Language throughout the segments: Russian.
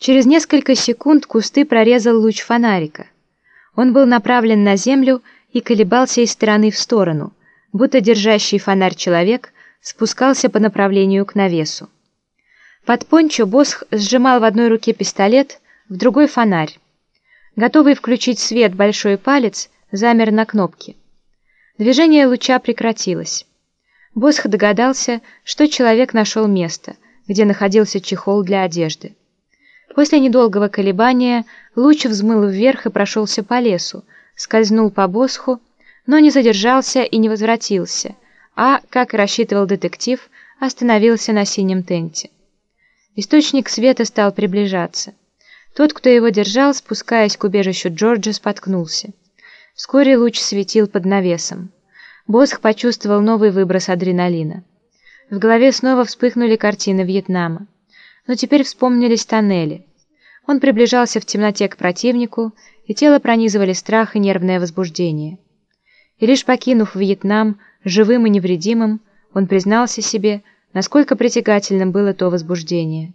Через несколько секунд кусты прорезал луч фонарика. Он был направлен на землю и колебался из стороны в сторону, будто держащий фонарь человек спускался по направлению к навесу. Под пончо Босх сжимал в одной руке пистолет, в другой фонарь. Готовый включить свет большой палец замер на кнопке. Движение луча прекратилось. Босх догадался, что человек нашел место, где находился чехол для одежды. После недолгого колебания луч взмыл вверх и прошелся по лесу, скользнул по Босху, но не задержался и не возвратился, а, как рассчитывал детектив, остановился на синем тенте. Источник света стал приближаться. Тот, кто его держал, спускаясь к убежищу Джорджа, споткнулся. Вскоре луч светил под навесом. Босх почувствовал новый выброс адреналина. В голове снова вспыхнули картины Вьетнама. Но теперь вспомнились тоннели. Он приближался в темноте к противнику, и тело пронизывали страх и нервное возбуждение. И лишь покинув Вьетнам, живым и невредимым, он признался себе, насколько притягательным было то возбуждение.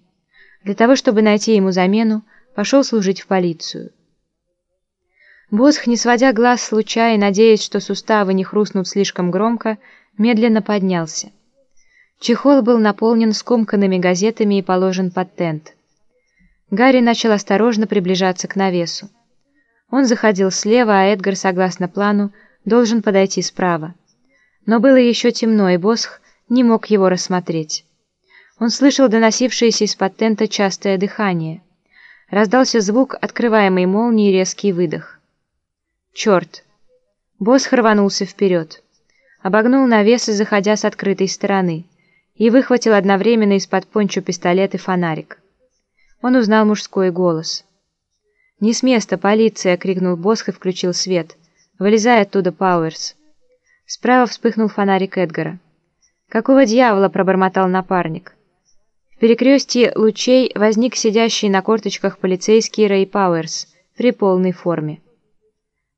Для того, чтобы найти ему замену, пошел служить в полицию. Босх, не сводя глаз с луча и надеясь, что суставы не хрустнут слишком громко, медленно поднялся. Чехол был наполнен скомканными газетами и положен под тент. Гарри начал осторожно приближаться к навесу. Он заходил слева, а Эдгар, согласно плану, должен подойти справа. Но было еще темно, и Босх не мог его рассмотреть. Он слышал доносившееся из-под тента частое дыхание. Раздался звук открываемой молнии и резкий выдох. «Черт!» Босс рванулся вперед. Обогнул навес и заходя с открытой стороны. И выхватил одновременно из-под пончо пистолет и фонарик. Он узнал мужской голос. «Не с места, полиция!» — крикнул Босх и включил свет. «Вылезай оттуда, Пауэрс!» Справа вспыхнул фонарик Эдгара. «Какого дьявола?» — пробормотал напарник. В перекрестье лучей возник сидящий на корточках полицейский Рэй Пауэрс при полной форме.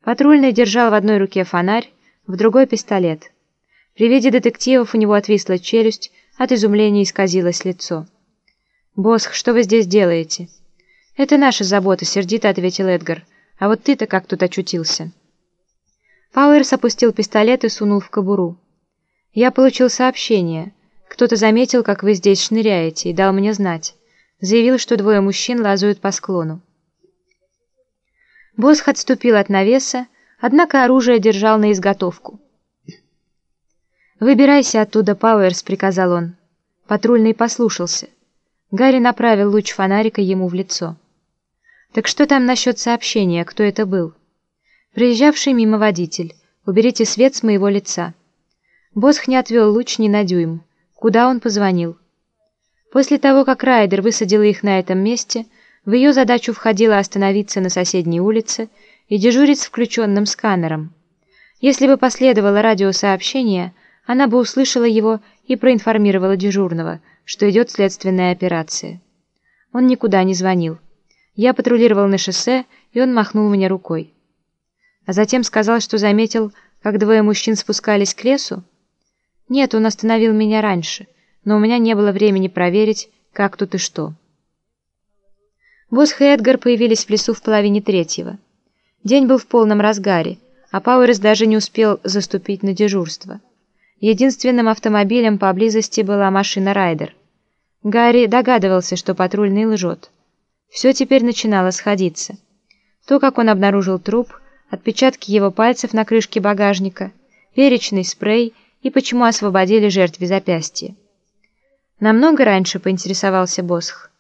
Патрульный держал в одной руке фонарь, в другой пистолет. При виде детективов у него отвисла челюсть, от изумления исказилось лицо. «Босх, что вы здесь делаете?» «Это наша забота», — сердито ответил Эдгар. «А вот ты-то как тут очутился?» Пауэрс опустил пистолет и сунул в кобуру. «Я получил сообщение. Кто-то заметил, как вы здесь шныряете, и дал мне знать. Заявил, что двое мужчин лазают по склону. Босх отступил от навеса, однако оружие держал на изготовку. «Выбирайся оттуда, Пауэрс», — приказал он. Патрульный послушался. Гарри направил луч фонарика ему в лицо. «Так что там насчет сообщения? Кто это был?» «Проезжавший мимо водитель. Уберите свет с моего лица». Босх не отвел луч ни на дюйм. Куда он позвонил? После того, как Райдер высадила их на этом месте, в ее задачу входило остановиться на соседней улице и дежурить с включенным сканером. Если бы последовало радиосообщение, она бы услышала его и проинформировала дежурного, что идет следственная операция. Он никуда не звонил. Я патрулировал на шоссе, и он махнул мне рукой. А затем сказал, что заметил, как двое мужчин спускались к лесу, нет, он остановил меня раньше, но у меня не было времени проверить, как тут и что. Босх и Эдгар появились в лесу в половине третьего. День был в полном разгаре, а Пауэрс даже не успел заступить на дежурство. Единственным автомобилем поблизости была машина «Райдер». Гарри догадывался, что патрульный лжет. Все теперь начинало сходиться. То, как он обнаружил труп, отпечатки его пальцев на крышке багажника, перечный спрей — и почему освободили жертве запястье. Намного раньше поинтересовался Босх.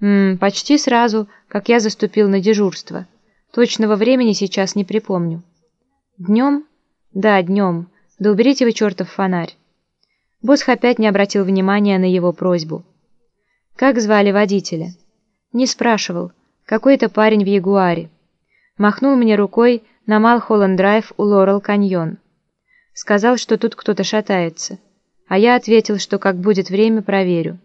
«Ммм, почти сразу, как я заступил на дежурство. Точного времени сейчас не припомню». «Днем?» «Да, днем. Да уберите вы чертов фонарь». Босх опять не обратил внимания на его просьбу. «Как звали водителя?» «Не спрашивал. Какой-то парень в Ягуаре». Махнул мне рукой на Малхолланд-драйв у Лорел-каньон. Сказал, что тут кто-то шатается. А я ответил, что как будет время, проверю.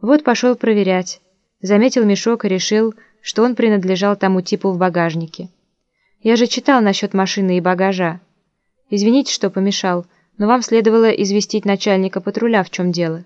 Вот пошел проверять. Заметил мешок и решил, что он принадлежал тому типу в багажнике. Я же читал насчет машины и багажа. Извините, что помешал, но вам следовало известить начальника патруля, в чем дело.